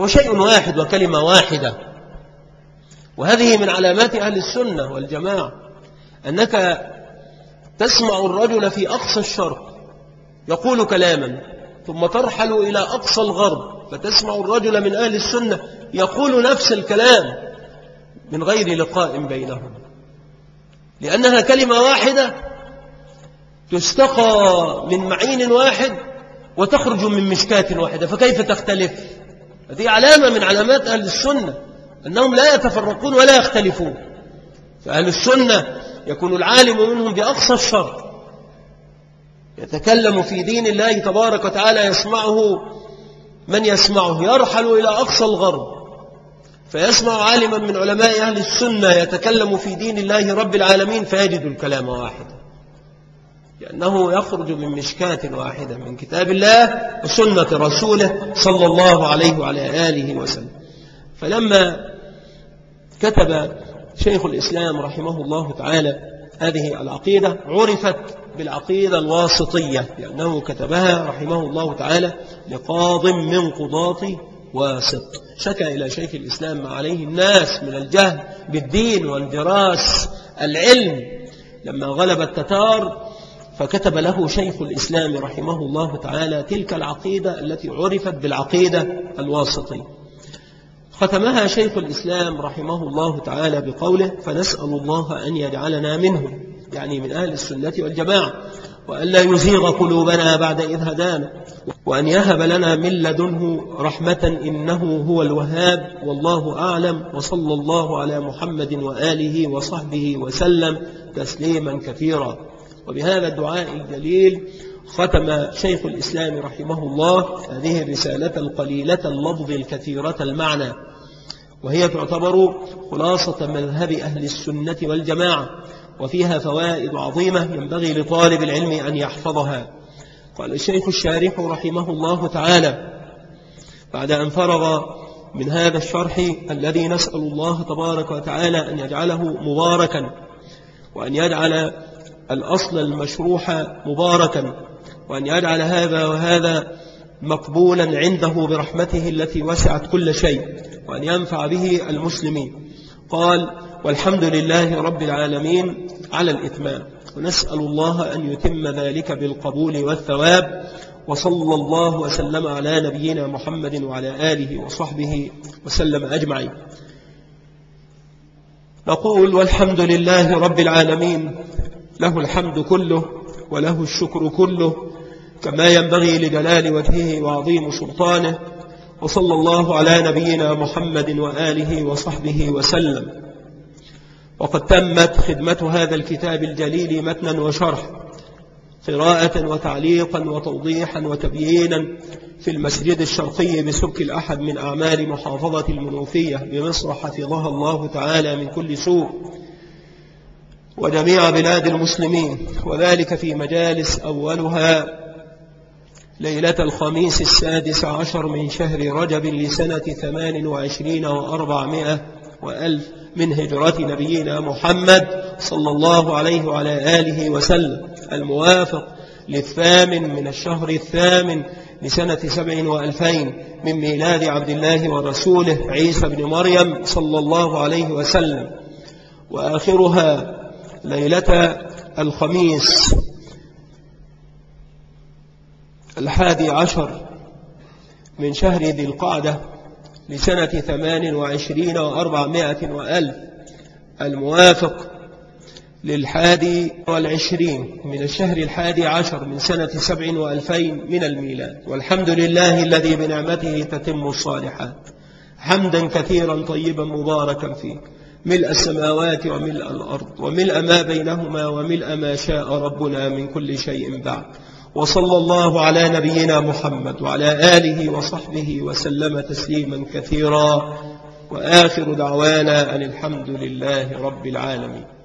Speaker 1: هو شيء واحد وكلمة واحدة. وهذه من علامات أهل السنة والجماعة أنك تسمع الرجل في أقصى الشرق يقول كلاما ثم ترحل إلى أقصى الغرب فتسمع الرجل من أهل السنة يقول نفس الكلام من غير لقاء بينهم. لأنها كلمة واحدة تستقى من معين واحد وتخرج من مشكاة واحدة فكيف تختلف؟ هذه علامة من علامات أهل السنة أنهم لا يتفرقون ولا يختلفون. فأهل السنة يكون العالم منهم بأقصى الشر. يتكلم في دين الله تبارك وتعالى يسمعه من يسمعه يرحل إلى أقصى الغرب. فيسمع عالما من علماء أهل السنة يتكلم في دين الله رب العالمين فيجد الكلام واحدا. لأنه يخرج من مشكاة واحدة من كتاب الله وسنة رسوله صلى الله عليه وعلى آله وسلم. فلما كتب شيخ الإسلام رحمه الله تعالى هذه العقيدة عرفت بالعقيدة الواسطية لأنه كتبها رحمه الله تعالى لقاض من قضاة واسط. شكى إلى شيخ الإسلام ما عليه الناس من الجهل بالدين والدراس العلم. لما غلب التتار فكتب له شيخ الإسلام رحمه الله تعالى تلك العقيدة التي عرفت بالعقيدة الواسطية. ختمها شيخ الإسلام رحمه الله تعالى بقوله فنسأل الله أن يجعلنا منهم. يعني من أهل السنة والجماعة. وأن لا يزيغ قلوبنا بعد إذ هدانا. وأن يهب لنا من لدنه رحمة إنه هو الوهاب. والله أعلم. وصلى الله على محمد وآله وصحبه وسلم تسليما كثيرا. وبهذا الدعاء الجليل ختم شيخ الإسلام رحمه الله هذه الرسالة القليلة اللفظ الكثيرة المعنى وهي تعتبر خلاصة مذهب أهل السنة والجماعة وفيها فوائد عظيمة ينبغي لطالب العلم أن يحفظها. قال الشيخ الشارح رحمه الله تعالى بعد أن فرغ من هذا الشرح الذي نسأل الله تبارك وتعالى أن يجعله مباركا وأن يجعل الأصل المشروح مباركا وأن يجعل هذا وهذا مقبولا عنده برحمته التي وسعت كل شيء وأن ينفع به المسلمين. قال والحمد لله رب العالمين على الإتمام. ونسأل الله أن يتم ذلك بالقبول والثواب وصلى الله وسلم على نبينا محمد وعلى آله وصحبه وسلم أجمعين. نقول والحمد لله رب العالمين له الحمد كله وله الشكر كله كما ينبغي لجلال وجهه وعظيم سلطانه وصلى الله على نبينا محمد وآله وصحبه وسلم. وقد تمت خدمة هذا الكتاب الجليل متنا وشرح قراءة وتعليقا وتوضيحا وتبيينا في المسجد الشرقي بسبك الأحد من أعمال محافظة المنوفية بمصر حفظها الله تعالى من كل سوء. وجميع بلاد المسلمين وذلك في مجالس أولها ليلة الخميس السادس عشر من شهر رجب لسنة ثمان وعشرين وأربعمائة وألف من هجرة نبينا محمد صلى الله عليه وعلى آله وسلم الموافق للثامن من الشهر الثامن لسنة سبع وألفين من ميلاد عبد الله ورسوله عيسى بن مريم صلى الله عليه وسلم وآخرها ليلة الخميس الحادي عشر من شهر ذي القعدة لسنة ثمان وعشرين وأربعمائة وألف الموافق للحادي والعشرين من الشهر الحادي عشر من سنة سبع وألفين من الميلاد. والحمد لله الذي بنعمته تتم الصالحات. حمدا كثيرا طيبا مباركا فيه ملء السماوات وملء الأرض وملء ما بينهما وملء ما شاء ربنا من كل شيء بعد. وصلى الله على نبينا محمد وعلى آله وصحبه وسلم تسليما كثيرا. وآخر دعوانا أن الحمد لله رب العالمين.